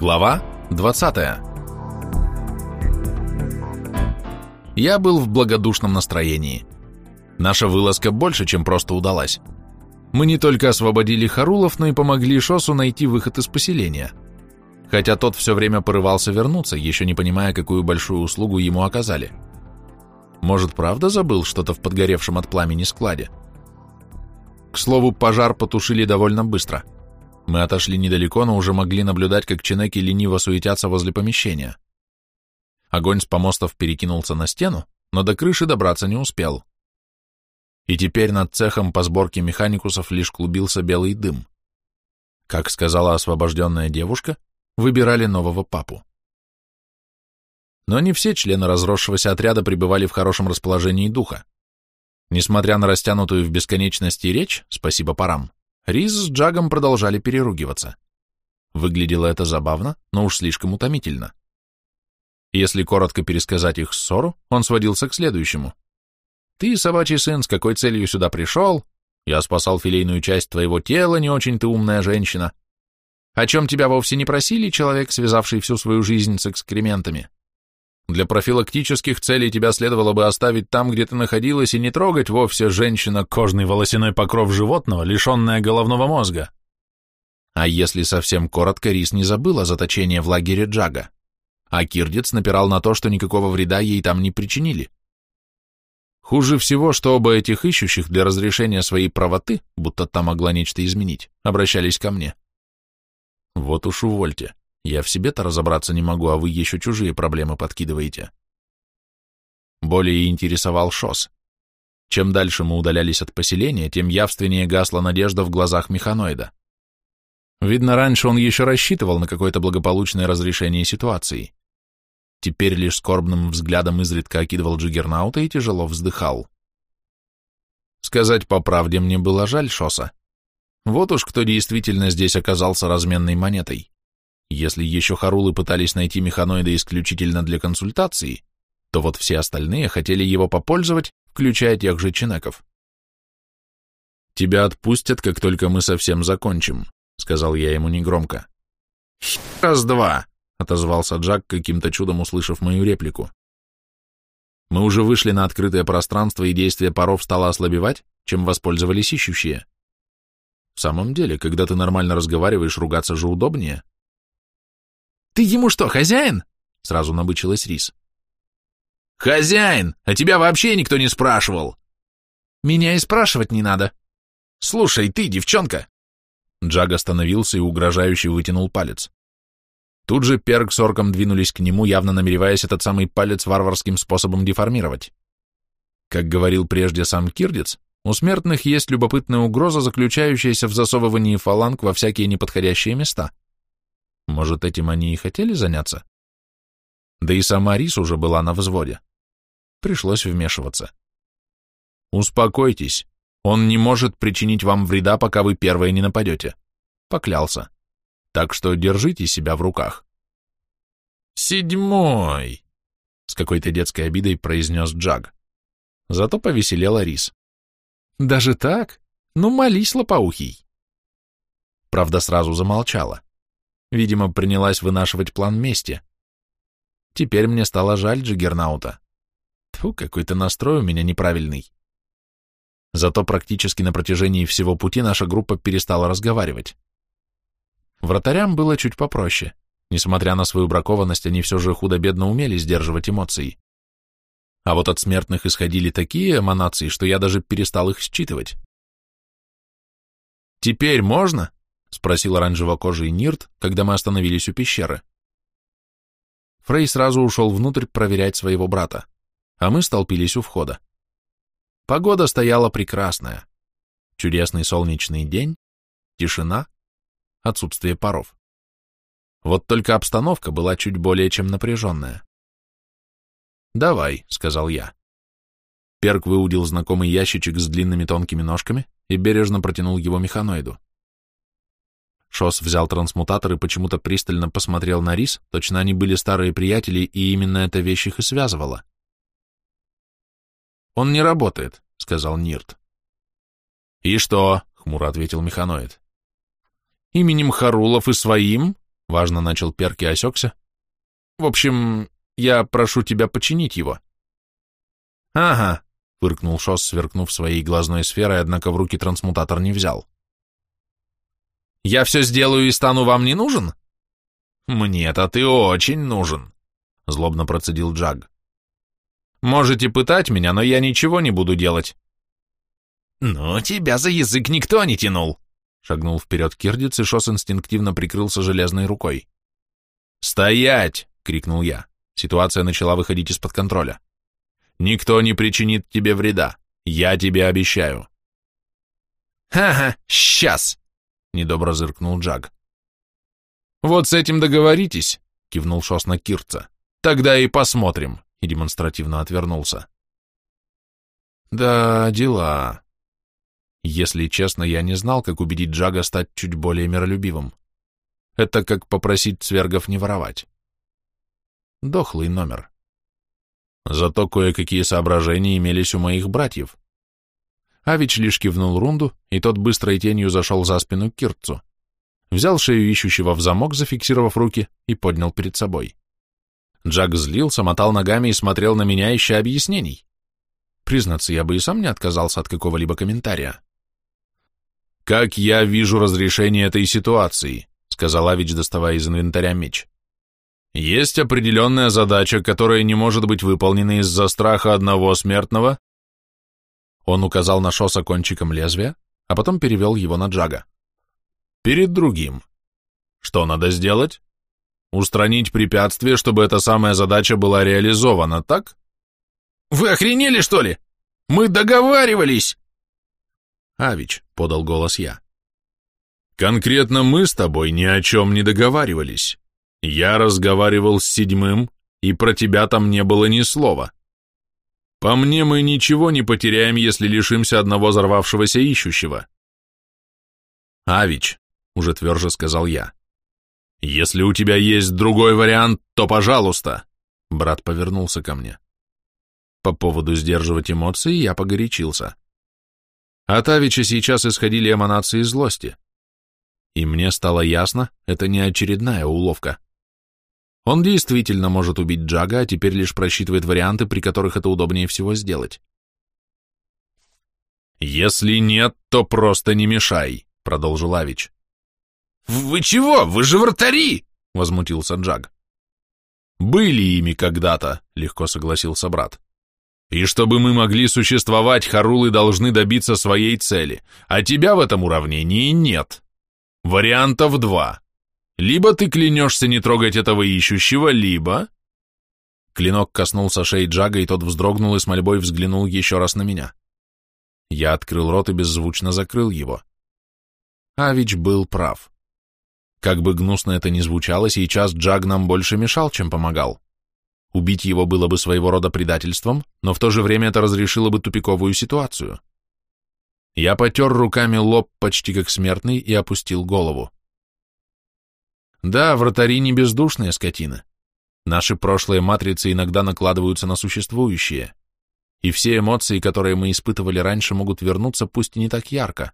Глава 20 Я был в благодушном настроении. Наша вылазка больше, чем просто удалась. Мы не только освободили Харулов, но и помогли Шосу найти выход из поселения. Хотя тот все время порывался вернуться, еще не понимая, какую большую услугу ему оказали. Может, правда забыл что-то в подгоревшем от пламени складе? К слову, пожар потушили довольно быстро – мы отошли недалеко, но уже могли наблюдать, как чинеки лениво суетятся возле помещения. Огонь с помостов перекинулся на стену, но до крыши добраться не успел. И теперь над цехом по сборке механикусов лишь клубился белый дым. Как сказала освобожденная девушка, выбирали нового папу. Но не все члены разросшегося отряда пребывали в хорошем расположении духа. Несмотря на растянутую в бесконечности речь, спасибо парам, Риз с Джагом продолжали переругиваться. Выглядело это забавно, но уж слишком утомительно. Если коротко пересказать их ссору, он сводился к следующему. «Ты, собачий сын, с какой целью сюда пришел? Я спасал филейную часть твоего тела, не очень ты умная женщина. О чем тебя вовсе не просили, человек, связавший всю свою жизнь с экскрементами? Для профилактических целей тебя следовало бы оставить там, где ты находилась, и не трогать вовсе женщина кожный волосяной покров животного, лишенная головного мозга. А если совсем коротко, Рис не забыла заточение в лагере Джага, а Кирдец напирал на то, что никакого вреда ей там не причинили. Хуже всего, что оба этих ищущих для разрешения своей правоты, будто та могла нечто изменить, обращались ко мне. Вот уж увольте. Я в себе-то разобраться не могу, а вы еще чужие проблемы подкидываете. Более интересовал Шос. Чем дальше мы удалялись от поселения, тем явственнее гасла надежда в глазах механоида. Видно, раньше он еще рассчитывал на какое-то благополучное разрешение ситуации. Теперь лишь скорбным взглядом изредка окидывал Джиггернаута и тяжело вздыхал. Сказать по правде мне было жаль Шоса. Вот уж кто действительно здесь оказался разменной монетой. Если еще Харулы пытались найти механоида исключительно для консультации, то вот все остальные хотели его попользовать, включая тех же чинеков. «Тебя отпустят, как только мы совсем закончим», — сказал я ему негромко. «Раз-два», — отозвался Джак, каким-то чудом услышав мою реплику. Мы уже вышли на открытое пространство, и действие паров стало ослабевать, чем воспользовались ищущие. В самом деле, когда ты нормально разговариваешь, ругаться же удобнее. «Ты ему что, хозяин?» — сразу набычилась Рис. «Хозяин! А тебя вообще никто не спрашивал!» «Меня и спрашивать не надо!» «Слушай, ты, девчонка!» Джаг остановился и угрожающе вытянул палец. Тут же Перк с Орком двинулись к нему, явно намереваясь этот самый палец варварским способом деформировать. Как говорил прежде сам Кирдец, у смертных есть любопытная угроза, заключающаяся в засовывании фаланг во всякие неподходящие места. Может, этим они и хотели заняться? Да и сама Рис уже была на взводе. Пришлось вмешиваться. «Успокойтесь, он не может причинить вам вреда, пока вы первые не нападете», — поклялся. «Так что держите себя в руках». «Седьмой», — с какой-то детской обидой произнес Джаг. Зато повеселела Рис. «Даже так? Ну, молись, лопоухий». Правда, сразу замолчала. Видимо, принялась вынашивать план мести. Теперь мне стало жаль Джиггернаута. Тьфу, какой-то настрой у меня неправильный. Зато практически на протяжении всего пути наша группа перестала разговаривать. Вратарям было чуть попроще. Несмотря на свою бракованность, они все же худо-бедно умели сдерживать эмоции. А вот от смертных исходили такие эманации, что я даже перестал их считывать. «Теперь можно?» — спросил оранжево-кожий Нирт, когда мы остановились у пещеры. Фрей сразу ушел внутрь проверять своего брата, а мы столпились у входа. Погода стояла прекрасная. Чудесный солнечный день, тишина, отсутствие паров. Вот только обстановка была чуть более чем напряженная. «Давай», — сказал я. Перк выудил знакомый ящичек с длинными тонкими ножками и бережно протянул его механоиду. Шос взял трансмутатор и почему-то пристально посмотрел на Рис, точно они были старые приятели, и именно эта вещь их и связывала. «Он не работает», — сказал Нирт. «И что?» — хмуро ответил механоид. «Именем Харулов и своим?» — важно начал Перки осекся. В общем, я прошу тебя починить его. Ага, фыркнул Шос, сверкнув своей глазной сферой, однако в руки трансмутатор не взял. Я все сделаю и стану вам не нужен? Мне-то ты очень нужен, злобно процедил Джаг. Можете пытать меня, но я ничего не буду делать. Ну, тебя за язык никто не тянул, шагнул вперед Кирдиц, и Шос инстинктивно прикрылся железной рукой. «Стоять!» — крикнул я. Ситуация начала выходить из-под контроля. «Никто не причинит тебе вреда. Я тебе обещаю». «Ха-ха, сейчас!» — недобро зыркнул Джаг. «Вот с этим договоритесь», — кивнул Шос на Кирца. «Тогда и посмотрим», — и демонстративно отвернулся. «Да, дела. Если честно, я не знал, как убедить Джага стать чуть более миролюбивым. Это как попросить цвергов не воровать. Дохлый номер. Зато кое-какие соображения имелись у моих братьев. Авич лишь кивнул Рунду, и тот быстрой тенью зашел за спину Кирцу. Взял шею ищущего в замок, зафиксировав руки, и поднял перед собой. Джаг злился, мотал ногами и смотрел на меня, ища объяснений. Признаться, я бы и сам не отказался от какого-либо комментария. «Как я вижу разрешение этой ситуации», — сказал Авич, доставая из инвентаря меч. «Есть определенная задача, которая не может быть выполнена из-за страха одного смертного». Он указал на Шоса кончиком лезвия, а потом перевел его на Джага. «Перед другим. Что надо сделать? Устранить препятствие, чтобы эта самая задача была реализована, так?» «Вы охренели, что ли? Мы договаривались!» Авич, — подал голос я. Конкретно мы с тобой ни о чем не договаривались. Я разговаривал с седьмым, и про тебя там не было ни слова. По мне, мы ничего не потеряем, если лишимся одного взорвавшегося ищущего. Авич, — уже тверже сказал я, — если у тебя есть другой вариант, то пожалуйста. Брат повернулся ко мне. По поводу сдерживать эмоции я погорячился. От Авича сейчас исходили эманации злости. И мне стало ясно, это не очередная уловка. Он действительно может убить Джага, а теперь лишь просчитывает варианты, при которых это удобнее всего сделать. «Если нет, то просто не мешай», — продолжил Авич. «Вы чего? Вы же вратари!» — возмутился Джаг. «Были ими когда-то», — легко согласился брат. И чтобы мы могли существовать, Харулы должны добиться своей цели, а тебя в этом уравнении нет. Вариантов два. Либо ты клянешься не трогать этого ищущего, либо... Клинок коснулся шеи Джага, и тот вздрогнул и с мольбой взглянул еще раз на меня. Я открыл рот и беззвучно закрыл его. Авич был прав. Как бы гнусно это ни звучало, сейчас Джаг нам больше мешал, чем помогал. Убить его было бы своего рода предательством, но в то же время это разрешило бы тупиковую ситуацию. Я потер руками лоб почти как смертный и опустил голову. Да, вратари не бездушные скотины. Наши прошлые матрицы иногда накладываются на существующие, и все эмоции, которые мы испытывали раньше, могут вернуться, пусть и не так ярко.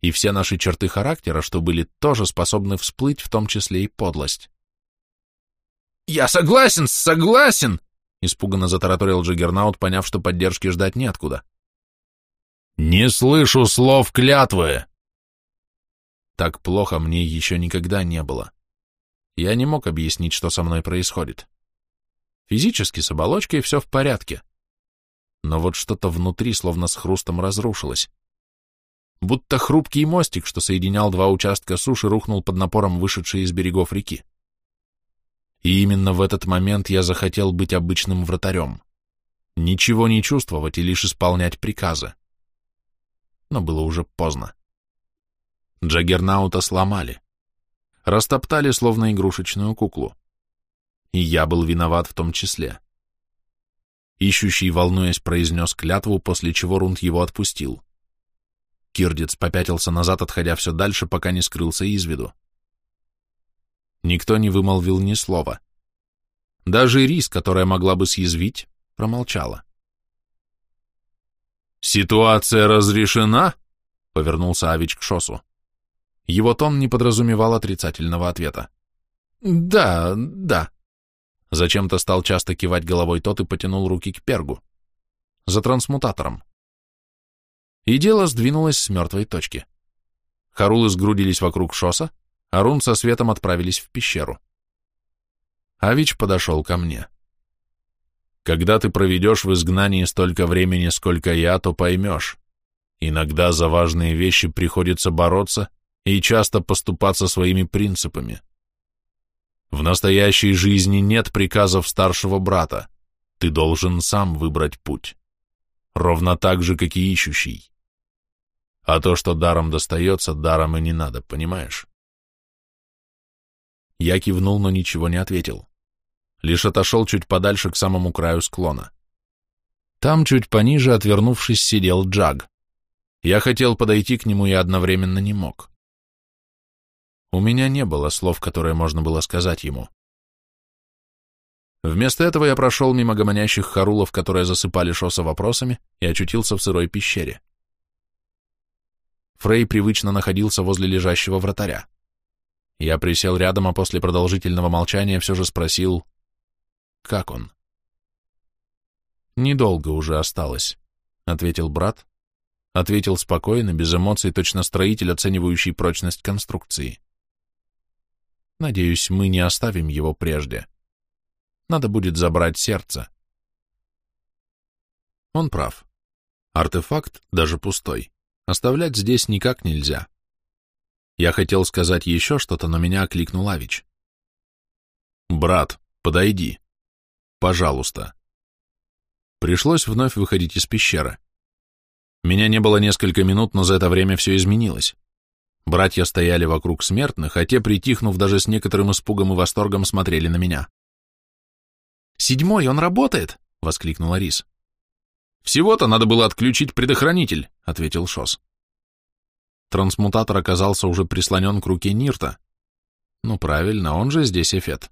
И все наши черты характера, что были, тоже способны всплыть, в том числе и подлость. «Я согласен, согласен!» Испуганно затараторил Джиггернаут, поняв, что поддержки ждать неоткуда. «Не слышу слов клятвы!» Так плохо мне еще никогда не было. Я не мог объяснить, что со мной происходит. Физически с оболочкой все в порядке. Но вот что-то внутри словно с хрустом разрушилось. Будто хрупкий мостик, что соединял два участка суши, рухнул под напором вышедшей из берегов реки. И именно в этот момент я захотел быть обычным вратарем. Ничего не чувствовать и лишь исполнять приказы. Но было уже поздно. Джаггернаута сломали. Растоптали, словно игрушечную куклу. И я был виноват в том числе. Ищущий, волнуясь, произнес клятву, после чего Рунд его отпустил. Кирдец попятился назад, отходя все дальше, пока не скрылся из виду. Никто не вымолвил ни слова. Даже Рис, которая могла бы съязвить, промолчала. «Ситуация разрешена?» — повернулся Авич к Шосу. Его тон не подразумевал отрицательного ответа. Да, да. Зачем-то стал часто кивать головой тот и потянул руки к пергу. За трансмутатором. И дело сдвинулось с мертвой точки. Харулы сгрудились вокруг шоса, а Рун со Светом отправились в пещеру. Авич подошел ко мне. Когда ты проведешь в изгнании столько времени, сколько я, то поймешь. Иногда за важные вещи приходится бороться и часто поступаться своими принципами. В настоящей жизни нет приказов старшего брата. Ты должен сам выбрать путь. Ровно так же, как и ищущий. А то, что даром достается, даром и не надо, понимаешь? Я кивнул, но ничего не ответил. Лишь отошел чуть подальше к самому краю склона. Там, чуть пониже, отвернувшись, сидел Джаг. Я хотел подойти к нему и одновременно не мог. У меня не было слов, которые можно было сказать ему. Вместо этого я прошел мимо гомонящих харулов, которые засыпали Шоса вопросами, и очутился в сырой пещере. Фрей привычно находился возле лежащего вратаря. Я присел рядом, а после продолжительного молчания все же спросил, как он? «Недолго уже осталось», — ответил брат, ответил спокойно, без эмоций, точно строитель, оценивающий прочность конструкции. Надеюсь, мы не оставим его прежде. Надо будет забрать сердце. Он прав. Артефакт, даже пустой, оставлять здесь никак нельзя. Я хотел сказать еще что-то, но меня окликнул Авич. «Брат, подойди. Пожалуйста». Пришлось вновь выходить из пещеры. Меня не было несколько минут, но за это время все изменилось. Братья стояли вокруг смертных, а те, притихнув даже с некоторым испугом и восторгом, смотрели на меня. «Седьмой, он работает!» — воскликнула Рис. «Всего-то надо было отключить предохранитель», — ответил Шос. Трансмутатор оказался уже прислонен к руке Нирта. Ну правильно, он же здесь эфет.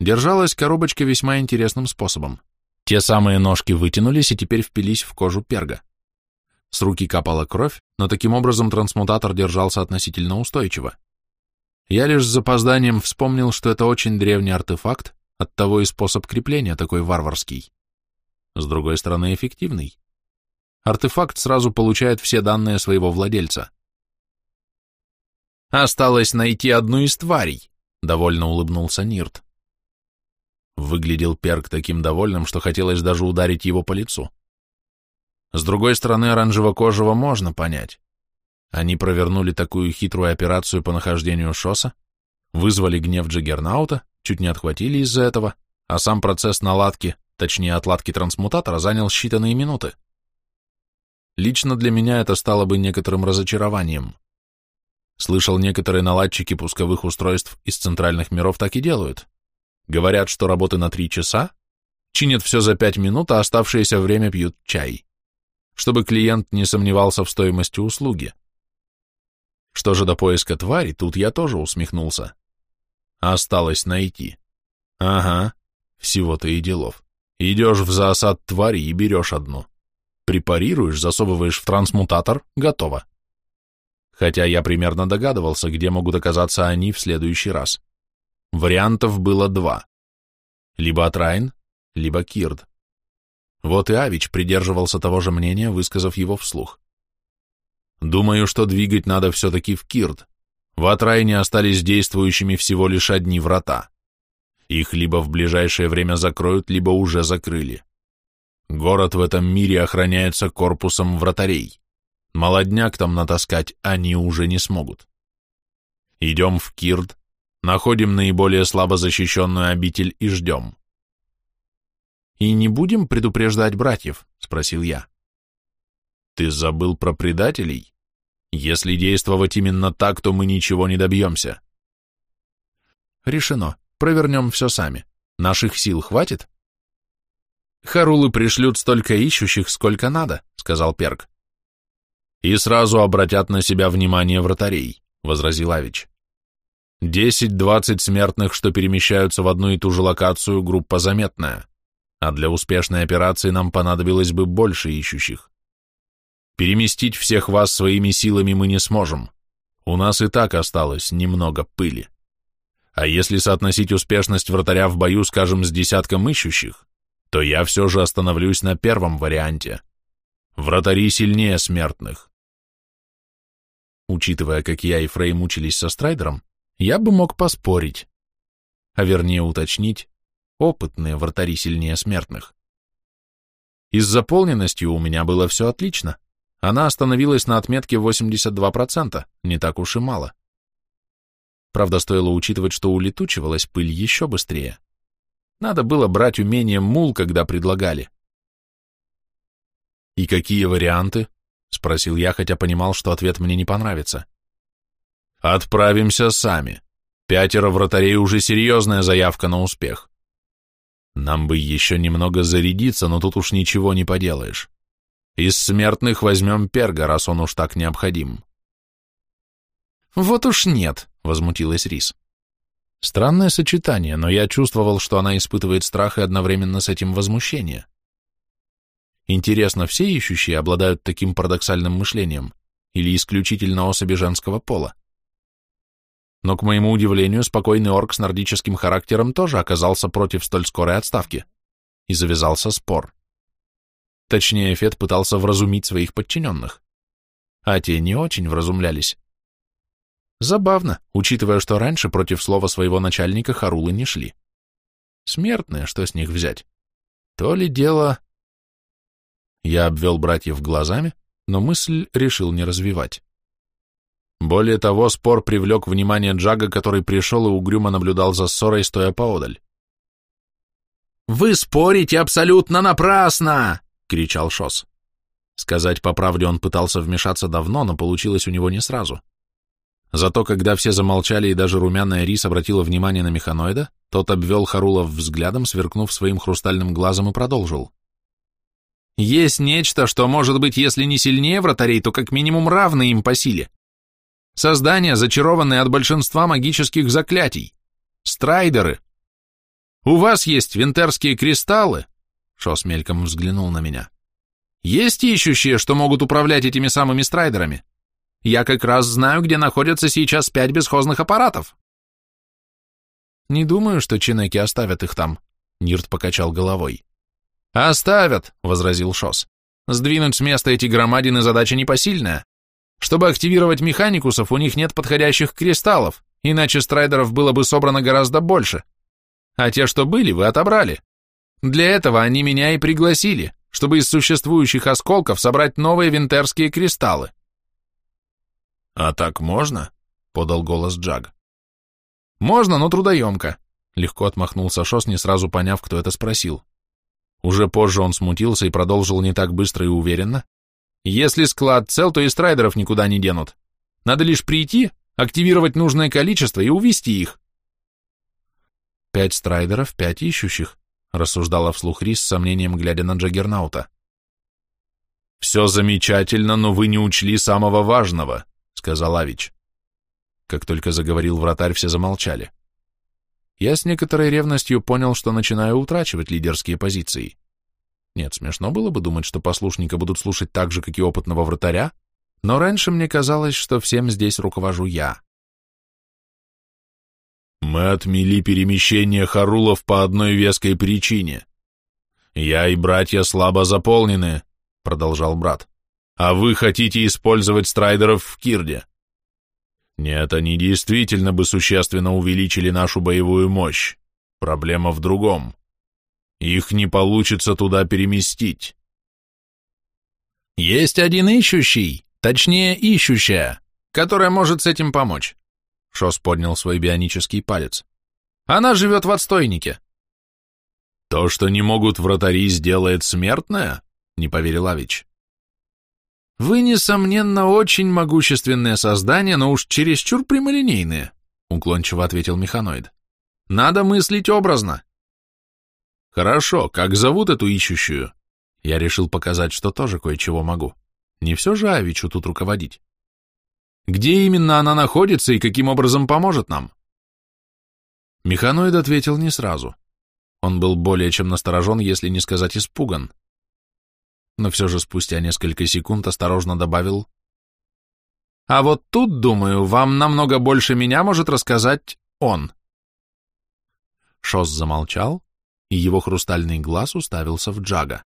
Держалась коробочка весьма интересным способом. Те самые ножки вытянулись и теперь впились в кожу перга. С руки капала кровь, но таким образом трансмутатор держался относительно устойчиво. Я лишь с запозданием вспомнил, что это очень древний артефакт, оттого и способ крепления такой варварский. С другой стороны, эффективный. Артефакт сразу получает все данные своего владельца. «Осталось найти одну из тварей», — довольно улыбнулся Нирт. Выглядел Перк таким довольным, что хотелось даже ударить его по лицу. С другой стороны, оранжево-кожего можно понять. Они провернули такую хитрую операцию по нахождению Шоса, вызвали гнев Джаггернаута, чуть не отхватили из-за этого, а сам процесс наладки, точнее отладки трансмутатора, занял считанные минуты. Лично для меня это стало бы некоторым разочарованием. Слышал, некоторые наладчики пусковых устройств из центральных миров так и делают. Говорят, что работы на три часа, чинят все за пять минут, а оставшееся время пьют чай чтобы клиент не сомневался в стоимости услуги. Что же до поиска твари, тут я тоже усмехнулся. Осталось найти. Ага, всего-то и делов. Идешь в засад твари и берешь одну. Препарируешь, засовываешь в трансмутатор, готово. Хотя я примерно догадывался, где могут оказаться они в следующий раз. Вариантов было два. Либо Атрайн, либо Кирд. Вот и Авич придерживался того же мнения, высказав его вслух. Думаю, что двигать надо все-таки в Кирт. В Атрайне остались действующими всего лишь одни врата. Их либо в ближайшее время закроют, либо уже закрыли. Город в этом мире охраняется корпусом вратарей. Молодняк там натаскать они уже не смогут. Идем в Кирт, находим наиболее слабо защищенную обитель и ждем. «И не будем предупреждать братьев?» — спросил я. «Ты забыл про предателей? Если действовать именно так, то мы ничего не добьемся». «Решено. Провернем все сами. Наших сил хватит?» «Харулы пришлют столько ищущих, сколько надо», — сказал Перк. «И сразу обратят на себя внимание вратарей», — возразил Авич. «Десять-двадцать смертных, что перемещаются в одну и ту же локацию, группа заметная а для успешной операции нам понадобилось бы больше ищущих. Переместить всех вас своими силами мы не сможем. У нас и так осталось немного пыли. А если соотносить успешность вратаря в бою, скажем, с десятком ищущих, то я все же остановлюсь на первом варианте. Вратари сильнее смертных. Учитывая, как я и Фрей мучились со Страйдером, я бы мог поспорить, а вернее уточнить, опытные вратари сильнее смертных. И с заполненностью у меня было все отлично. Она остановилась на отметке 82%, не так уж и мало. Правда, стоило учитывать, что улетучивалась пыль еще быстрее. Надо было брать умение мул, когда предлагали. «И какие варианты?» — спросил я, хотя понимал, что ответ мне не понравится. «Отправимся сами. Пятеро вратарей уже серьезная заявка на успех. Нам бы еще немного зарядиться, но тут уж ничего не поделаешь. Из смертных возьмем перга, раз он уж так необходим». «Вот уж нет», — возмутилась Рис. Странное сочетание, но я чувствовал, что она испытывает страх и одновременно с этим возмущение. Интересно, все ищущие обладают таким парадоксальным мышлением или исключительно особи женского пола? Но, к моему удивлению, спокойный орк с нордическим характером тоже оказался против столь скорой отставки, и завязался спор. Точнее, Фет пытался вразумить своих подчиненных, а те не очень вразумлялись. Забавно, учитывая, что раньше против слова своего начальника Харулы не шли. Смертные, что с них взять? То ли дело... Я обвел братьев глазами, но мысль решил не развивать. Более того, спор привлек внимание Джага, который пришел и угрюмо наблюдал за ссорой, стоя поодаль. «Вы спорите абсолютно напрасно!» — кричал Шос. Сказать по правде он пытался вмешаться давно, но получилось у него не сразу. Зато когда все замолчали и даже румяная Рис обратила внимание на механоида, тот обвел Харулов взглядом, сверкнув своим хрустальным глазом и продолжил. Есть нечто, что может быть, если не сильнее вратарей, то как минимум равно им по силе. Создания, зачарованные от большинства магических заклятий. Страйдеры. У вас есть винтерские кристаллы? Шос мельком взглянул на меня. Есть ищущие, что могут управлять этими самыми страйдерами? Я как раз знаю, где находятся сейчас пять бесхозных аппаратов. Не думаю, что чинеки оставят их там, Нирт покачал головой. «Оставят», — возразил Шос. «Сдвинуть с места эти громадины задача непосильная. Чтобы активировать механикусов, у них нет подходящих кристаллов, иначе страйдеров было бы собрано гораздо больше. А те, что были, вы отобрали. Для этого они меня и пригласили, чтобы из существующих осколков собрать новые винтерские кристаллы». «А так можно?» — подал голос Джаг. «Можно, но трудоемко», — легко отмахнулся Шос, не сразу поняв, кто это спросил. Уже позже он смутился и продолжил не так быстро и уверенно. «Если склад цел, то и страйдеров никуда не денут. Надо лишь прийти, активировать нужное количество и увести их». «Пять страйдеров, пять ищущих», — рассуждала вслух Рис с сомнением, глядя на Джаггернаута. «Все замечательно, но вы не учли самого важного», — сказал Авич. Как только заговорил вратарь, все замолчали я с некоторой ревностью понял, что начинаю утрачивать лидерские позиции. Нет, смешно было бы думать, что послушника будут слушать так же, как и опытного вратаря, но раньше мне казалось, что всем здесь руковожу я. Мы отмели перемещение Харулов по одной веской причине. Я и братья слабо заполнены, продолжал брат. А вы хотите использовать страйдеров в Кирде. Нет, они действительно бы существенно увеличили нашу боевую мощь. Проблема в другом. Их не получится туда переместить. Есть один ищущий, точнее ищущая, которая может с этим помочь. Шос поднял свой бионический палец. Она живет в отстойнике. То, что не могут вратари, сделает смертная? Не поверил Авич. «Вы, несомненно, очень могущественное создание, но уж чересчур прямолинейные», — уклончиво ответил механоид. «Надо мыслить образно». «Хорошо, как зовут эту ищущую?» Я решил показать, что тоже кое-чего могу. Не все же Авичу тут руководить. «Где именно она находится и каким образом поможет нам?» Механоид ответил не сразу. Он был более чем насторожен, если не сказать испуган но все же спустя несколько секунд осторожно добавил «А вот тут, думаю, вам намного больше меня может рассказать он». Шос замолчал, и его хрустальный глаз уставился в Джага.